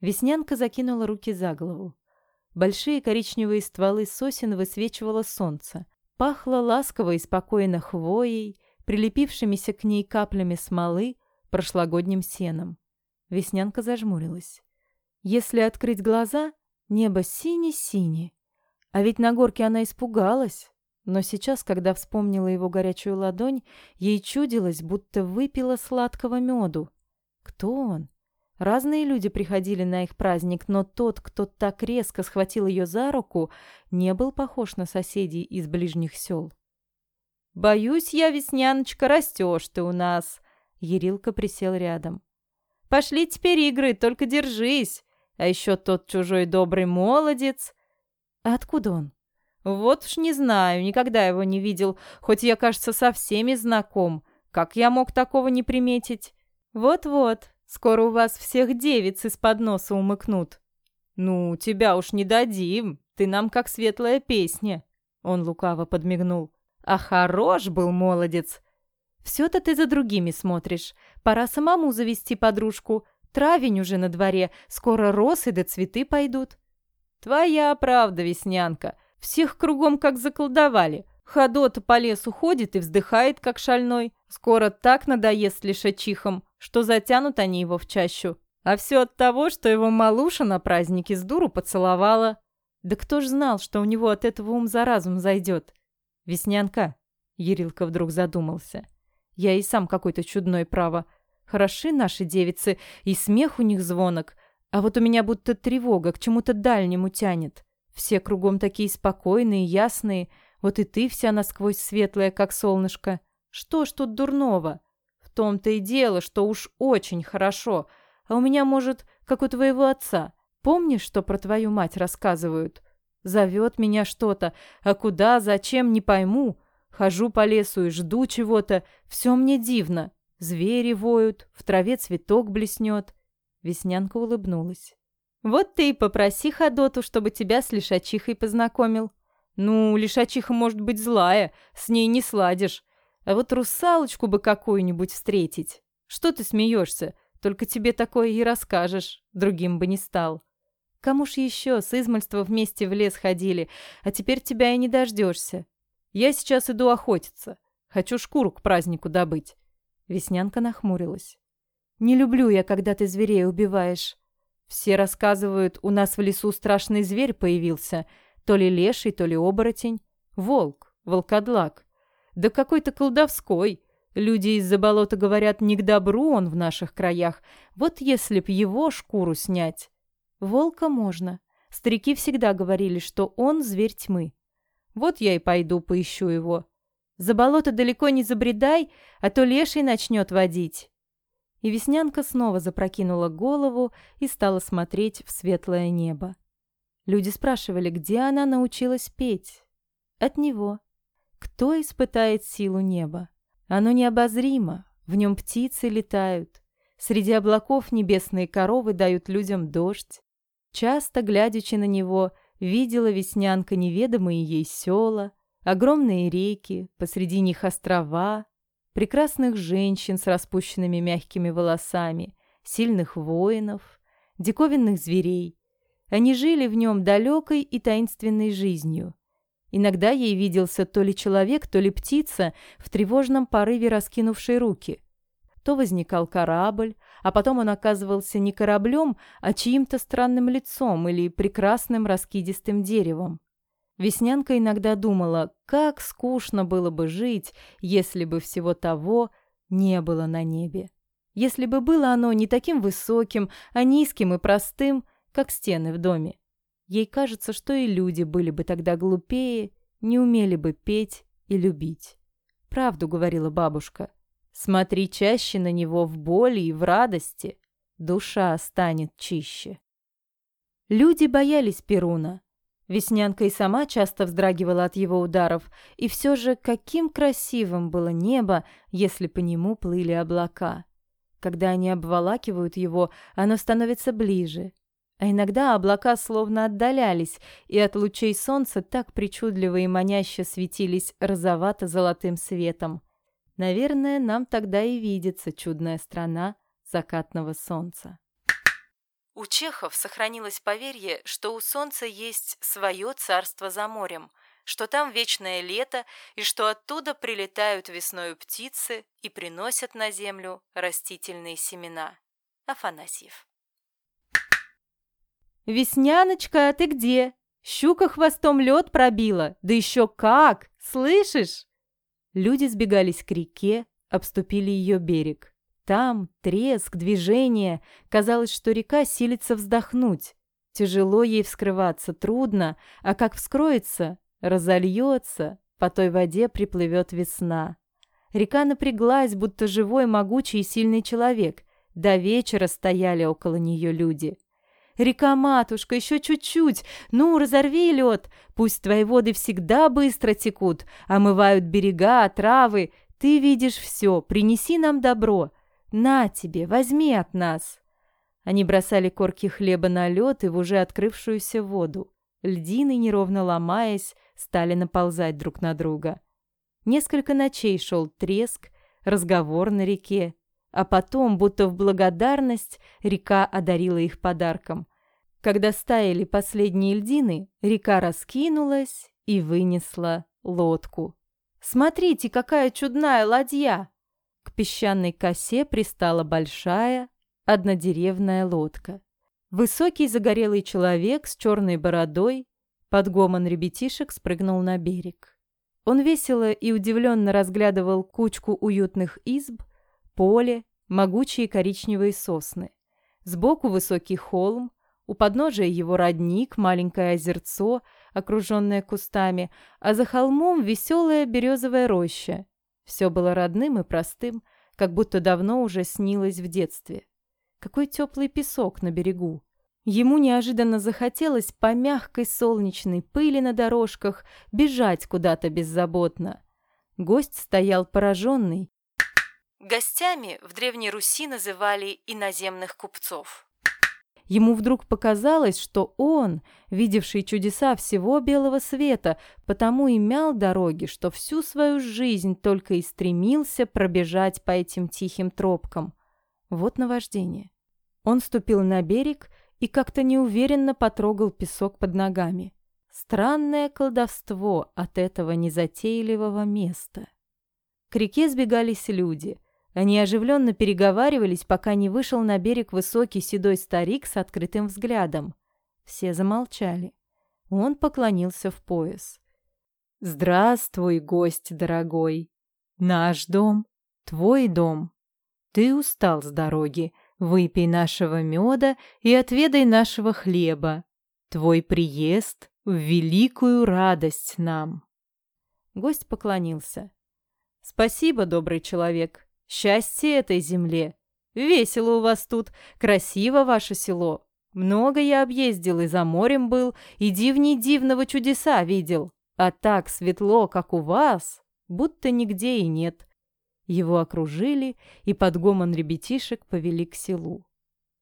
Веснянка закинула руки за голову. Большие коричневые стволы сосен высвечивало солнце. Пахло ласково и спокойно хвоей, прилепившимися к ней каплями смолы, прошлогодним сеном. Веснянка зажмурилась. Если открыть глаза, небо сине-сине. А ведь на горке она испугалась. Но сейчас, когда вспомнила его горячую ладонь, ей чудилось, будто выпила сладкого меду. Кто он? Разные люди приходили на их праздник, но тот, кто так резко схватил ее за руку, не был похож на соседей из ближних сел. «Боюсь я, Весняночка, растешь ты у нас!» Ерилка присел рядом. «Пошли теперь игры, только держись! А еще тот чужой добрый молодец!» «А откуда он?» «Вот уж не знаю, никогда его не видел, хоть я, кажется, со всеми знаком. Как я мог такого не приметить?» «Вот-вот, Скоро у вас всех девиц из-под носа умыкнут. Ну, тебя уж не дадим, ты нам как светлая песня. Он лукаво подмигнул. А хорош был молодец. Все-то ты за другими смотришь. Пора самому завести подружку. Травень уже на дворе, скоро росы да цветы пойдут. Твоя правда, Веснянка. Всех кругом как заколдовали. Ходота по лесу ходит и вздыхает, как шальной. Скоро так надоест лишачихам что затянут они его в чащу. А все от того, что его малуша на празднике с дуру поцеловала. Да кто ж знал, что у него от этого ум за разум зайдет? Веснянка, Ерилка вдруг задумался. Я и сам какой-то чудной право. Хороши наши девицы, и смех у них звонок. А вот у меня будто тревога к чему-то дальнему тянет. Все кругом такие спокойные, ясные. Вот и ты вся насквозь светлая, как солнышко. Что ж тут дурного? В том-то и дело, что уж очень хорошо. А у меня, может, как у твоего отца. Помнишь, что про твою мать рассказывают? Зовет меня что-то, а куда, зачем, не пойму. Хожу по лесу и жду чего-то. Все мне дивно. Звери воют, в траве цветок блеснет. Веснянка улыбнулась. «Вот ты и попроси Ходоту, чтобы тебя с лишачихой познакомил». «Ну, лишачиха может быть злая, с ней не сладишь. А вот русалочку бы какую-нибудь встретить. Что ты смеешься? Только тебе такое и расскажешь, другим бы не стал. Кому ж еще с измальства вместе в лес ходили, а теперь тебя и не дождешься. Я сейчас иду охотиться. Хочу шкуру к празднику добыть. Веснянка нахмурилась. Не люблю я, когда ты зверей убиваешь. Все рассказывают, у нас в лесу страшный зверь появился. То ли леший, то ли оборотень. Волк, волкодлак. Да какой-то колдовской. Люди из-за болота говорят, не к добру он в наших краях. Вот если б его шкуру снять. Волка можно. Старики всегда говорили, что он зверь тьмы. Вот я и пойду поищу его. За болото далеко не забредай, а то леший начнет водить. И Веснянка снова запрокинула голову и стала смотреть в светлое небо. Люди спрашивали, где она научилась петь. От него. Кто испытает силу неба? Оно необозримо, в нем птицы летают. Среди облаков небесные коровы дают людям дождь. Часто, глядячи на него, видела веснянка неведомые ей села, огромные реки, посреди них острова, прекрасных женщин с распущенными мягкими волосами, сильных воинов, диковинных зверей. Они жили в нем далекой и таинственной жизнью – Иногда ей виделся то ли человек, то ли птица, в тревожном порыве раскинувшей руки. То возникал корабль, а потом он оказывался не кораблем, а чьим-то странным лицом или прекрасным раскидистым деревом. Веснянка иногда думала, как скучно было бы жить, если бы всего того не было на небе. Если бы было оно не таким высоким, а низким и простым, как стены в доме. Ей кажется, что и люди были бы тогда глупее, не умели бы петь и любить. Правду говорила бабушка. Смотри чаще на него в боли и в радости, душа станет чище. Люди боялись Перуна. Веснянка и сама часто вздрагивала от его ударов, и все же каким красивым было небо, если по нему плыли облака. Когда они обволакивают его, оно становится ближе, а иногда облака словно отдалялись, и от лучей солнца так причудливо и маняще светились розовато-золотым светом. Наверное, нам тогда и видится чудная страна закатного солнца. У чехов сохранилось поверье, что у солнца есть свое царство за морем, что там вечное лето и что оттуда прилетают весною птицы и приносят на землю растительные семена. Афанасьев «Весняночка, ты где? Щука хвостом лед пробила, да еще как! Слышишь?» Люди сбегались к реке, обступили ее берег. Там треск, движение. Казалось, что река силится вздохнуть. Тяжело ей вскрываться, трудно, а как вскроется, разольется, по той воде приплывет весна. Река напряглась, будто живой, могучий и сильный человек. До вечера стояли около нее люди. «Река-матушка, еще чуть-чуть! Ну, разорви лед! Пусть твои воды всегда быстро текут, омывают берега, травы. Ты видишь все, принеси нам добро. На тебе, возьми от нас!» Они бросали корки хлеба на лед и в уже открывшуюся воду. Льдины, неровно ломаясь, стали наползать друг на друга. Несколько ночей шел треск, разговор на реке, а потом, будто в благодарность, река одарила их подарком. Когда стаяли последние льдины, река раскинулась и вынесла лодку. «Смотрите, какая чудная ладья!» К песчаной косе пристала большая, однодеревная лодка. Высокий загорелый человек с черной бородой под гомон ребятишек спрыгнул на берег. Он весело и удивленно разглядывал кучку уютных изб, поле, могучие коричневые сосны. Сбоку высокий холм, у подножия его родник, маленькое озерцо, окруженное кустами, а за холмом веселая березовая роща. Все было родным и простым, как будто давно уже снилось в детстве. Какой теплый песок на берегу. Ему неожиданно захотелось по мягкой солнечной пыли на дорожках бежать куда-то беззаботно. Гость стоял пораженный. Гостями в Древней Руси называли иноземных купцов. Ему вдруг показалось, что он, видевший чудеса всего белого света, потому и мял дороги, что всю свою жизнь только и стремился пробежать по этим тихим тропкам. Вот наваждение. Он ступил на берег и как-то неуверенно потрогал песок под ногами. Странное колдовство от этого незатейливого места. К реке сбегались люди – они оживленно переговаривались, пока не вышел на берег высокий седой старик с открытым взглядом. Все замолчали. Он поклонился в пояс. «Здравствуй, гость дорогой! Наш дом, твой дом. Ты устал с дороги, выпей нашего меда и отведай нашего хлеба. Твой приезд в великую радость нам!» Гость поклонился. «Спасибо, добрый человек!» Счастье этой земле. Весело у вас тут, красиво ваше село. Много я объездил и за морем был, и дивней дивного чудеса видел. А так светло, как у вас, будто нигде и нет. Его окружили и под гомон ребятишек повели к селу.